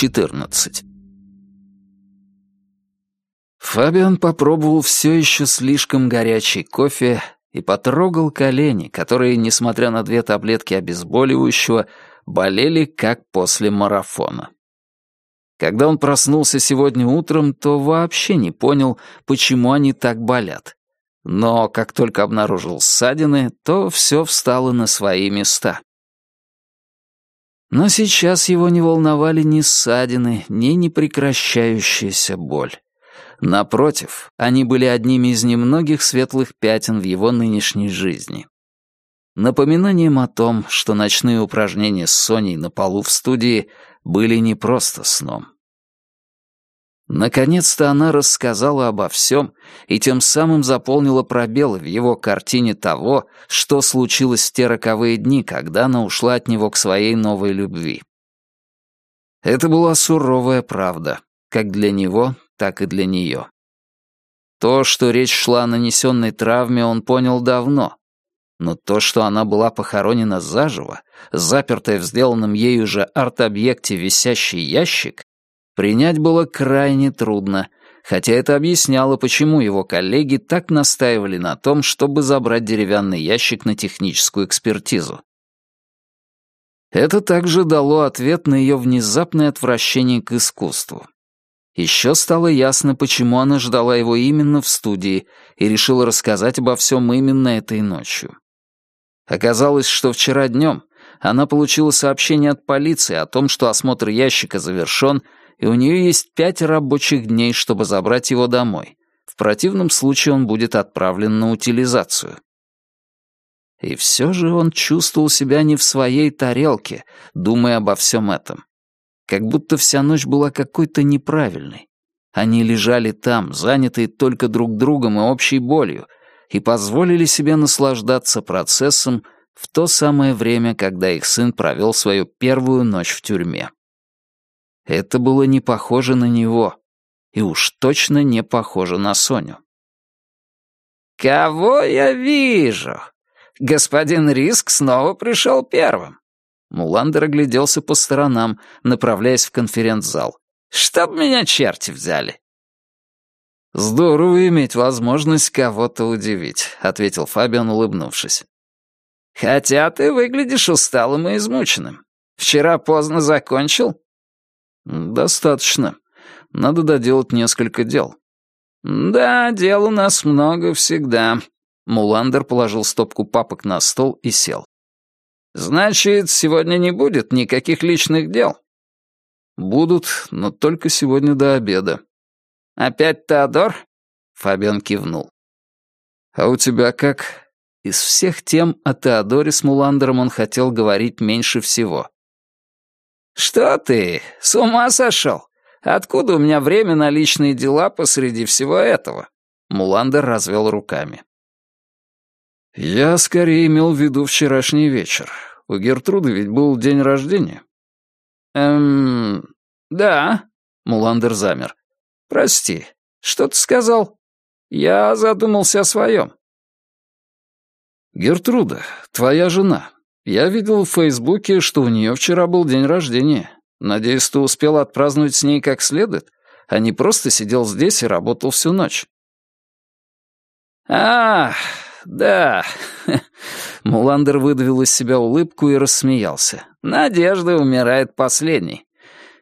14. Фабиан попробовал все еще слишком горячий кофе и потрогал колени, которые, несмотря на две таблетки обезболивающего, болели как после марафона. Когда он проснулся сегодня утром, то вообще не понял, почему они так болят. Но как только обнаружил ссадины, то все встало на свои места. Но сейчас его не волновали ни ссадины, ни непрекращающаяся боль. Напротив, они были одними из немногих светлых пятен в его нынешней жизни. Напоминанием о том, что ночные упражнения с Соней на полу в студии были не просто сном. Наконец-то она рассказала обо всем и тем самым заполнила пробелы в его картине того, что случилось в те роковые дни, когда она ушла от него к своей новой любви. Это была суровая правда, как для него, так и для нее. То, что речь шла о нанесенной травме, он понял давно. Но то, что она была похоронена заживо, запертая в сделанном ею же арт-объекте висящий ящик, принять было крайне трудно, хотя это объясняло, почему его коллеги так настаивали на том, чтобы забрать деревянный ящик на техническую экспертизу. Это также дало ответ на ее внезапное отвращение к искусству. Еще стало ясно, почему она ждала его именно в студии и решила рассказать обо всем именно этой ночью. Оказалось, что вчера днем она получила сообщение от полиции о том, что осмотр ящика завершен, и у нее есть пять рабочих дней, чтобы забрать его домой. В противном случае он будет отправлен на утилизацию. И все же он чувствовал себя не в своей тарелке, думая обо всем этом как будто вся ночь была какой-то неправильной. Они лежали там, занятые только друг другом и общей болью, и позволили себе наслаждаться процессом в то самое время, когда их сын провел свою первую ночь в тюрьме. Это было не похоже на него, и уж точно не похоже на Соню. «Кого я вижу? Господин Риск снова пришел первым. Муландер огляделся по сторонам, направляясь в конференц-зал. «Чтоб меня черти взяли!» «Здорово иметь возможность кого-то удивить», — ответил Фабиан, улыбнувшись. «Хотя ты выглядишь усталым и измученным. Вчера поздно закончил?» «Достаточно. Надо доделать несколько дел». «Да, дел у нас много всегда». Муландер положил стопку папок на стол и сел. «Значит, сегодня не будет никаких личных дел?» «Будут, но только сегодня до обеда». «Опять Теодор?» Фабиан кивнул. «А у тебя как?» Из всех тем о Теодоре с Муландером он хотел говорить меньше всего. «Что ты, с ума сошел? Откуда у меня время на личные дела посреди всего этого?» Муландер развел руками. «Я скорее имел в виду вчерашний вечер. У Гертруды ведь был день рождения». «Эм... да». Муландер замер. «Прости, что ты сказал? Я задумался о своем». «Гертруда, твоя жена. Я видел в Фейсбуке, что у нее вчера был день рождения. Надеюсь, ты успел отпраздновать с ней как следует, а не просто сидел здесь и работал всю ночь». «Ах, да». Муландер выдавил из себя улыбку и рассмеялся. «Надежда умирает последней.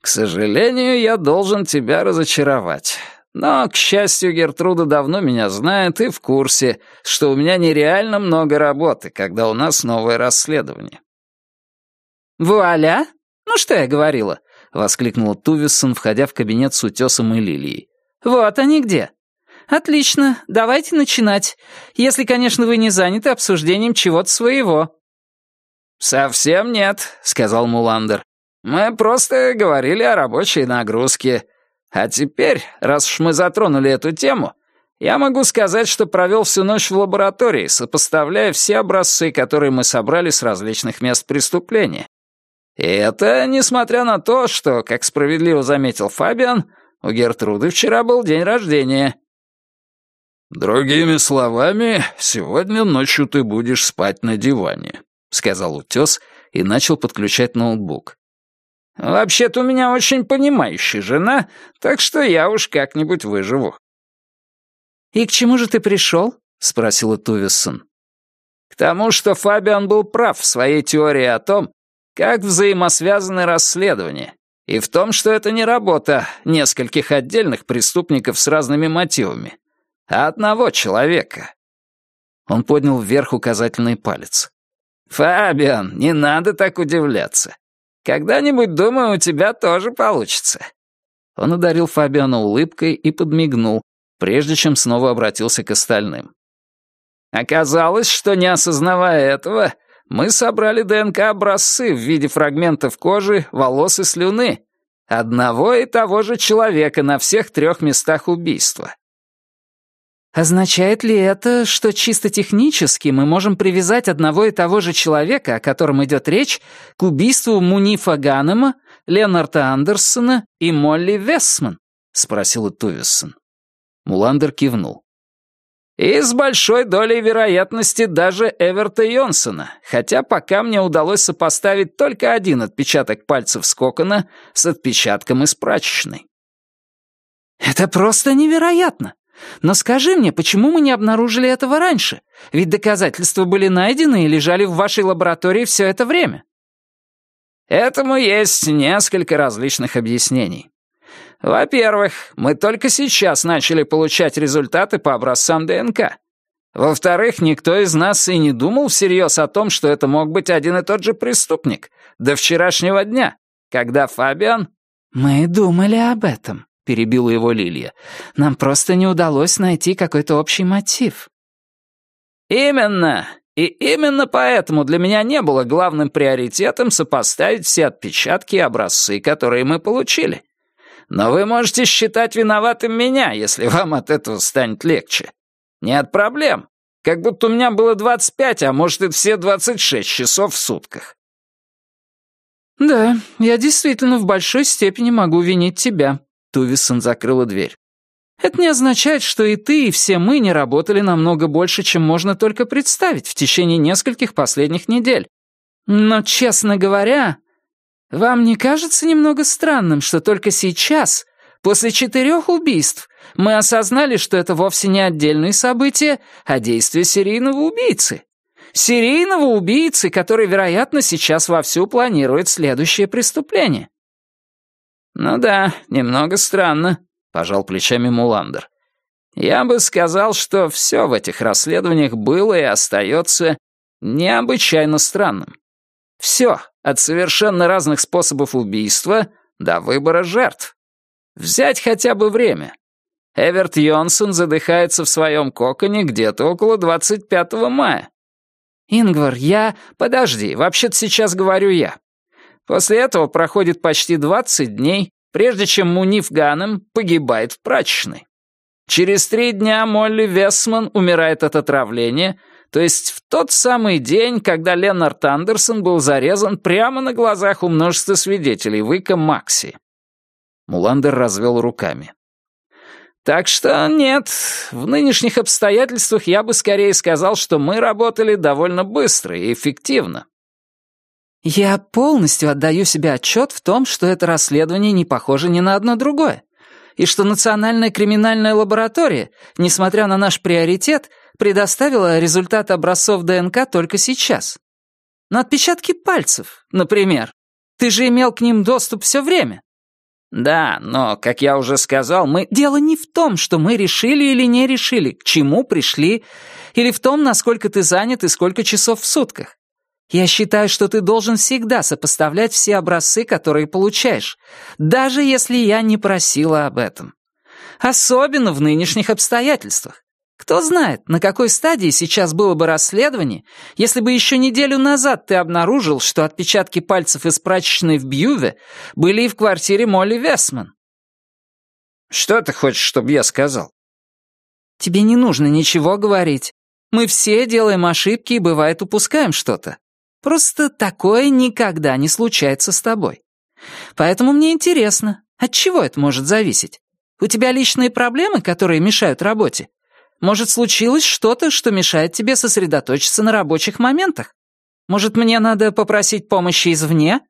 К сожалению, я должен тебя разочаровать. Но, к счастью, Гертруда давно меня знает и в курсе, что у меня нереально много работы, когда у нас новое расследование». «Вуаля! Ну что я говорила?» — воскликнул Тувиссон, входя в кабинет с утесом и лилией. «Вот они где. «Отлично, давайте начинать. Если, конечно, вы не заняты обсуждением чего-то своего». «Совсем нет», — сказал Муландер. «Мы просто говорили о рабочей нагрузке. А теперь, раз уж мы затронули эту тему, я могу сказать, что провел всю ночь в лаборатории, сопоставляя все образцы, которые мы собрали с различных мест преступления. И это несмотря на то, что, как справедливо заметил Фабиан, у Гертруды вчера был день рождения. «Другими словами, сегодня ночью ты будешь спать на диване», — сказал утес и начал подключать ноутбук. Вообще-то у меня очень понимающая жена, так что я уж как-нибудь выживу». «И к чему же ты пришел?» — спросила Тувиссон. «К тому, что Фабиан был прав в своей теории о том, как взаимосвязаны расследования, и в том, что это не работа нескольких отдельных преступников с разными мотивами, а одного человека». Он поднял вверх указательный палец. «Фабиан, не надо так удивляться. Когда-нибудь, думаю, у тебя тоже получится». Он одарил Фабиана улыбкой и подмигнул, прежде чем снова обратился к остальным. Оказалось, что не осознавая этого, мы собрали ДНК-образцы в виде фрагментов кожи, волос и слюны. Одного и того же человека на всех трех местах убийства. Означает ли это, что чисто технически мы можем привязать одного и того же человека, о котором идет речь, к убийству Мунифа Ганнема, Ленарда Андерсона и Молли Вессман? — спросила Тувиссон. Муландер кивнул. И с большой долей вероятности даже Эверта Йонсона, хотя пока мне удалось сопоставить только один отпечаток пальцев Скокона с отпечатком из прачечной. «Это просто невероятно! Но скажи мне, почему мы не обнаружили этого раньше? Ведь доказательства были найдены и лежали в вашей лаборатории все это время». Этому есть несколько различных объяснений. Во-первых, мы только сейчас начали получать результаты по образцам ДНК. Во-вторых, никто из нас и не думал всерьез о том, что это мог быть один и тот же преступник до вчерашнего дня, когда Фабиан... «Мы думали об этом», — перебила его Лилия. «Нам просто не удалось найти какой-то общий мотив». «Именно. И именно поэтому для меня не было главным приоритетом сопоставить все отпечатки и образцы, которые мы получили. Но вы можете считать виноватым меня, если вам от этого станет легче. Нет проблем. Как будто у меня было 25, а может и все 26 часов в сутках. «Да, я действительно в большой степени могу винить тебя», — Тувисон закрыла дверь. «Это не означает, что и ты, и все мы не работали намного больше, чем можно только представить в течение нескольких последних недель. Но, честно говоря, вам не кажется немного странным, что только сейчас, после четырех убийств, мы осознали, что это вовсе не отдельные события, а действия серийного убийцы? Серийного убийцы, который, вероятно, сейчас вовсю планирует следующее преступление. «Ну да, немного странно», — пожал плечами Муландер. «Я бы сказал, что все в этих расследованиях было и остается необычайно странным. Все, от совершенно разных способов убийства до выбора жертв. Взять хотя бы время. Эверт Йонсон задыхается в своем коконе где-то около 25 мая. «Ингвар, я...» «Подожди, вообще-то сейчас говорю я. После этого проходит почти 20 дней, прежде чем Муниф Ганем погибает в прачечной. Через три дня Молли Весман умирает от отравления — то есть в тот самый день, когда Ленард Андерсон был зарезан прямо на глазах у множества свидетелей в Ика Макси. Муландер развел руками. Так что нет, в нынешних обстоятельствах я бы скорее сказал, что мы работали довольно быстро и эффективно. Я полностью отдаю себе отчет в том, что это расследование не похоже ни на одно другое, и что Национальная криминальная лаборатория, несмотря на наш приоритет, предоставила результат образцов ДНК только сейчас. Но отпечатки пальцев, например. Ты же имел к ним доступ все время. Да, но, как я уже сказал, мы... Дело не в том, что мы решили или не решили, к чему пришли, или в том, насколько ты занят и сколько часов в сутках. Я считаю, что ты должен всегда сопоставлять все образцы, которые получаешь, даже если я не просила об этом. Особенно в нынешних обстоятельствах. Кто знает, на какой стадии сейчас было бы расследование, если бы еще неделю назад ты обнаружил, что отпечатки пальцев из прачечной в Бьюве были и в квартире Молли Весман. Что ты хочешь, чтобы я сказал? Тебе не нужно ничего говорить. Мы все делаем ошибки и, бывает, упускаем что-то. Просто такое никогда не случается с тобой. Поэтому мне интересно, от чего это может зависеть? У тебя личные проблемы, которые мешают работе? Может, случилось что-то, что мешает тебе сосредоточиться на рабочих моментах? Может, мне надо попросить помощи извне?»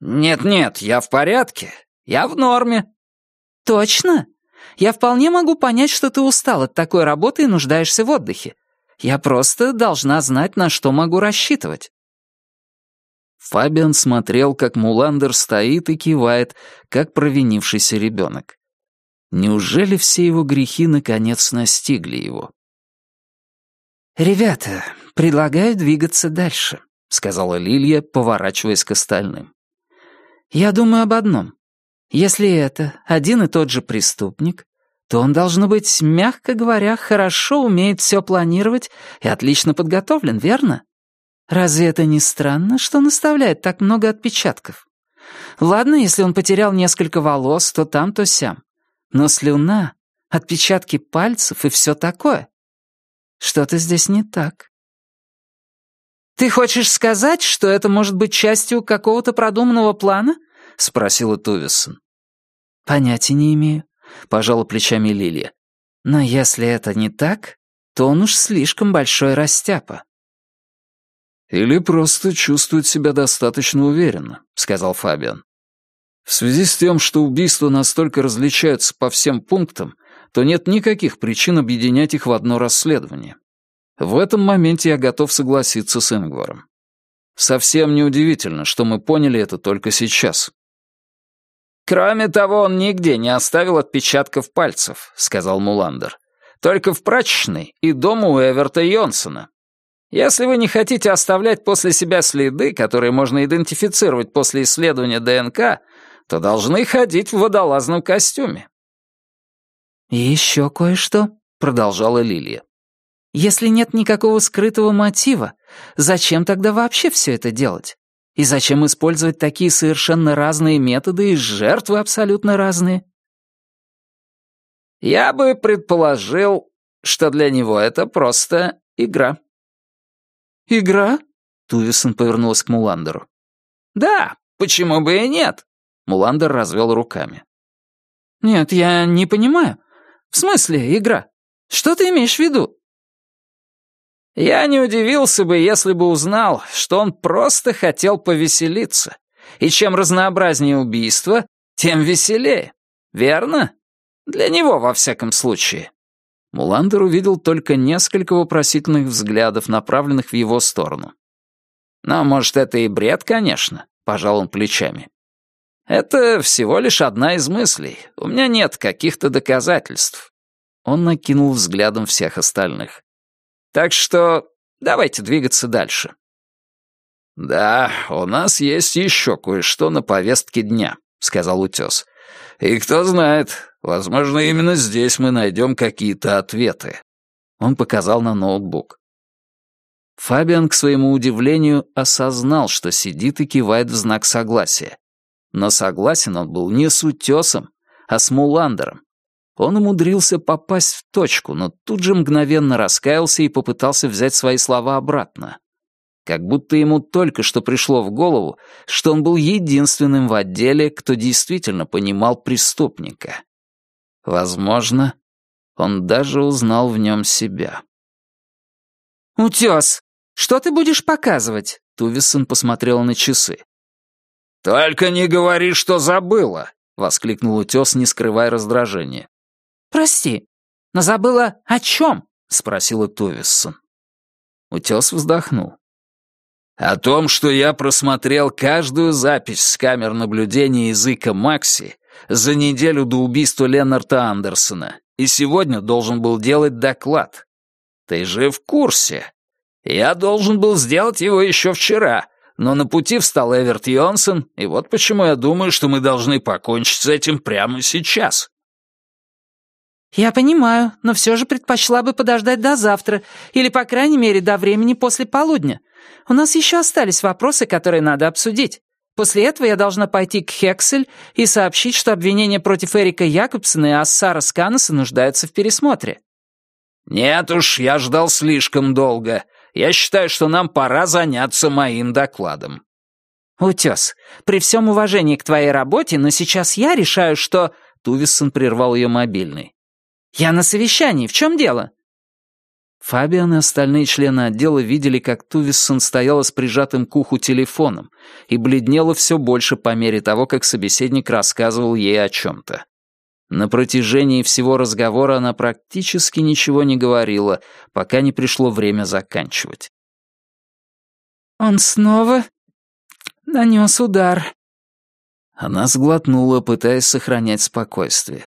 «Нет-нет, я в порядке. Я в норме». «Точно? Я вполне могу понять, что ты устал от такой работы и нуждаешься в отдыхе. Я просто должна знать, на что могу рассчитывать». Фабиан смотрел, как Муландер стоит и кивает, как провинившийся ребенок. Неужели все его грехи наконец настигли его? «Ребята, предлагаю двигаться дальше», — сказала Лилия, поворачиваясь к остальным. «Я думаю об одном. Если это один и тот же преступник, то он, должно быть, мягко говоря, хорошо умеет все планировать и отлично подготовлен, верно? Разве это не странно, что он оставляет так много отпечатков? Ладно, если он потерял несколько волос, то там, то сям. Но слюна, отпечатки пальцев и все такое. Что-то здесь не так. «Ты хочешь сказать, что это может быть частью какого-то продуманного плана?» — спросила Тувисон. «Понятия не имею», — пожала плечами Лилия. «Но если это не так, то он уж слишком большой растяпа». «Или просто чувствует себя достаточно уверенно», — сказал Фабиан. «В связи с тем, что убийства настолько различаются по всем пунктам, то нет никаких причин объединять их в одно расследование. В этом моменте я готов согласиться с Ингваром. Совсем неудивительно, что мы поняли это только сейчас. «Кроме того, он нигде не оставил отпечатков пальцев», — сказал Муландер. «Только в прачечной и дома у Эверта Йонсона. Если вы не хотите оставлять после себя следы, которые можно идентифицировать после исследования ДНК, то должны ходить в водолазном костюме. «И еще кое-что», — продолжала Лилия. «Если нет никакого скрытого мотива, зачем тогда вообще все это делать? И зачем использовать такие совершенно разные методы и жертвы абсолютно разные?» «Я бы предположил, что для него это просто игра». «Игра?» — Тувисон повернулась к Муландеру. «Да, почему бы и нет?» — Муландер развел руками. «Нет, я не понимаю. «В смысле игра? Что ты имеешь в виду?» «Я не удивился бы, если бы узнал, что он просто хотел повеселиться. И чем разнообразнее убийство, тем веселее. Верно? Для него, во всяком случае». Муландер увидел только несколько вопросительных взглядов, направленных в его сторону. «Но, может, это и бред, конечно», — пожал он плечами. Это всего лишь одна из мыслей. У меня нет каких-то доказательств. Он накинул взглядом всех остальных. Так что давайте двигаться дальше. «Да, у нас есть еще кое-что на повестке дня», — сказал Утес. «И кто знает, возможно, именно здесь мы найдем какие-то ответы». Он показал на ноутбук. Фабиан, к своему удивлению, осознал, что сидит и кивает в знак согласия. Но согласен он был не с утесом, а с Муландером. Он умудрился попасть в точку, но тут же мгновенно раскаялся и попытался взять свои слова обратно. Как будто ему только что пришло в голову, что он был единственным в отделе, кто действительно понимал преступника. Возможно, он даже узнал в нем себя. «Утес, что ты будешь показывать?» Тувисон посмотрел на часы. «Только не говори, что забыла!» — воскликнул утес, не скрывая раздражения. «Прости, но забыла о чем?» — спросила Тувиссон. Утес вздохнул. «О том, что я просмотрел каждую запись с камер наблюдения языка Макси за неделю до убийства Ленарта Андерсона и сегодня должен был делать доклад. Ты же в курсе. Я должен был сделать его еще вчера, но на пути встал Эверт Йонсон, и вот почему я думаю, что мы должны покончить с этим прямо сейчас». «Я понимаю, но все же предпочла бы подождать до завтра, или, по крайней мере, до времени после полудня. У нас еще остались вопросы, которые надо обсудить. После этого я должна пойти к Хексель и сообщить, что обвинения против Эрика Якобсона и Ассара Сканеса нуждаются в пересмотре». «Нет уж, я ждал слишком долго я считаю, что нам пора заняться моим докладом». «Утес, при всем уважении к твоей работе, но сейчас я решаю, что...» Тувиссон прервал ее мобильный. «Я на совещании. В чем дело?» Фабиан и остальные члены отдела видели, как Тувиссон стояла с прижатым к уху телефоном и бледнела все больше по мере того, как собеседник рассказывал ей о чем-то. На протяжении всего разговора она практически ничего не говорила, пока не пришло время заканчивать. «Он снова нанес удар». Она сглотнула, пытаясь сохранять спокойствие.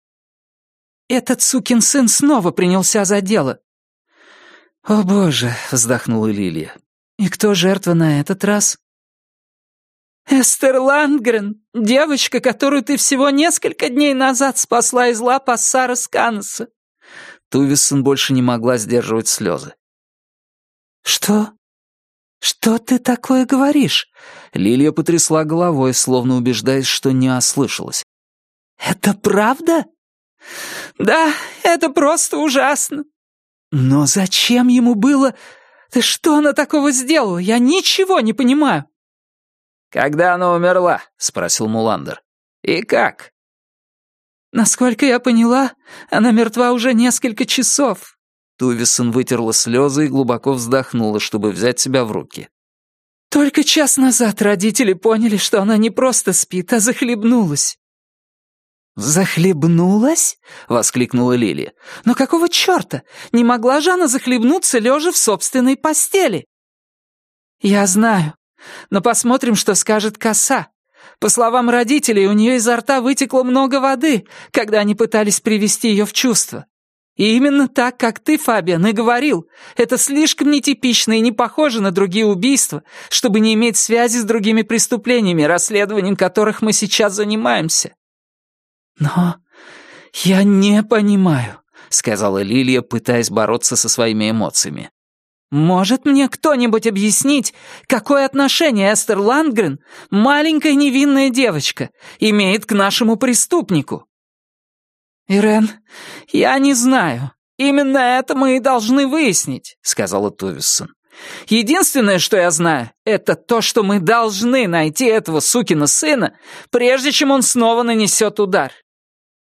«Этот сукин сын снова принялся за дело. «О боже!» — вздохнула Лилия. «И кто жертва на этот раз?» «Эстер Лангрен, девочка, которую ты всего несколько дней назад спасла из лап Ассара Сканеса». Тувиссон больше не могла сдерживать слезы. «Что? Что ты такое говоришь?» Лилия потрясла головой, словно убеждаясь, что не ослышалась. «Это правда?» «Да, это просто ужасно. Но зачем ему было... Ты что она такого сделала? Я ничего не понимаю. «Когда она умерла?» — спросил Муландер. «И как?» «Насколько я поняла, она мертва уже несколько часов». Тувисон вытерла слезы и глубоко вздохнула, чтобы взять себя в руки. «Только час назад родители поняли, что она не просто спит, а захлебнулась. «Захлебнулась?» — воскликнула Лилия. «Но какого черта? Не могла же она захлебнуться, лежа в собственной постели?» «Я знаю. Но посмотрим, что скажет коса. По словам родителей, у нее изо рта вытекло много воды, когда они пытались привести ее в чувство. И именно так, как ты, Фабиан, и говорил, это слишком нетипично и не похоже на другие убийства, чтобы не иметь связи с другими преступлениями, расследованием которых мы сейчас занимаемся. «Но я не понимаю», — сказала Лилия, пытаясь бороться со своими эмоциями. «Может мне кто-нибудь объяснить, какое отношение Эстер Ландгрен, маленькая невинная девочка, имеет к нашему преступнику?» «Ирен, я не знаю. Именно это мы и должны выяснить», — сказала Тувиссон. Единственное, что я знаю, это то, что мы должны найти этого сукина сына, прежде чем он снова нанесет удар.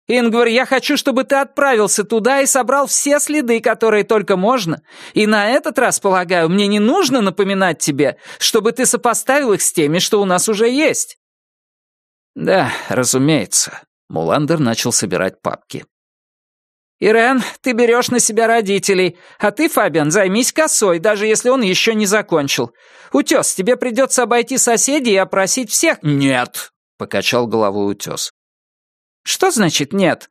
Ингвар, я хочу, чтобы ты отправился туда и собрал все следы, которые только можно, и на этот раз, полагаю, мне не нужно напоминать тебе, чтобы ты сопоставил их с теми, что у нас уже есть». «Да, разумеется», — Муландер начал собирать папки. «Ирен, ты берешь на себя родителей, а ты, Фабиан, займись косой, даже если он еще не закончил. Утес, тебе придется обойти соседей и опросить всех...» «Нет», — покачал головой утес. «Что значит нет?»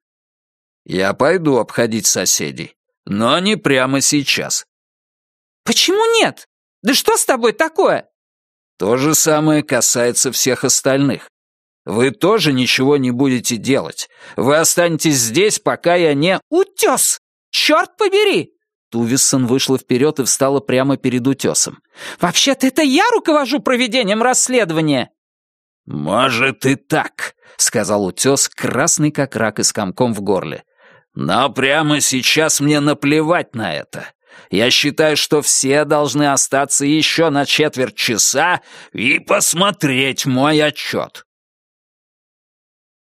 «Я пойду обходить соседей, но не прямо сейчас». «Почему нет? Да что с тобой такое?» То же самое касается всех остальных. Вы тоже ничего не будете делать. Вы останетесь здесь, пока я не... Утес! Черт побери! Тувиссон вышла вперед и встала прямо перед утесом. «Вообще-то это я руковожу проведением расследования!» «Может и так», — сказал утес, красный как рак и с комком в горле. «Но прямо сейчас мне наплевать на это. Я считаю, что все должны остаться еще на четверть часа и посмотреть мой отчет.